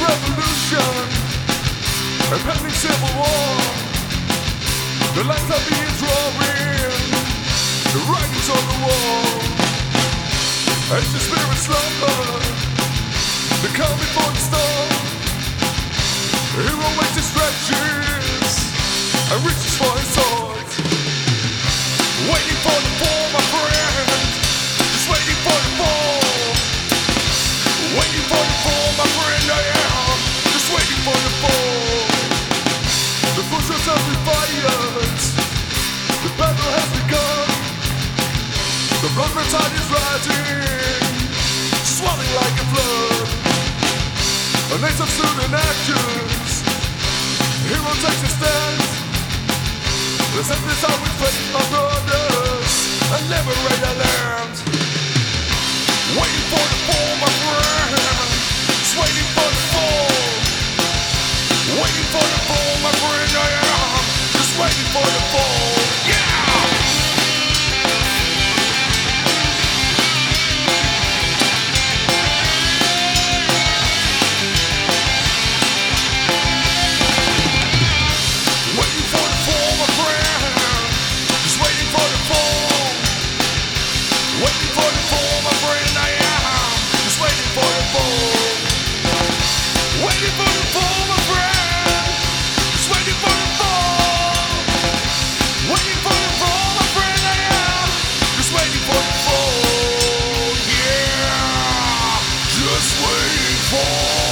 revolution a pending civil war. The lights are being drawn in, the writings on the wall. As the spirit slumber, the calm before the storm. The hero waits stretches and reaches for The blood tide is rising, swelling like a flood. A nation. Hero takes a stand. My brothers, and liberate our land. fall.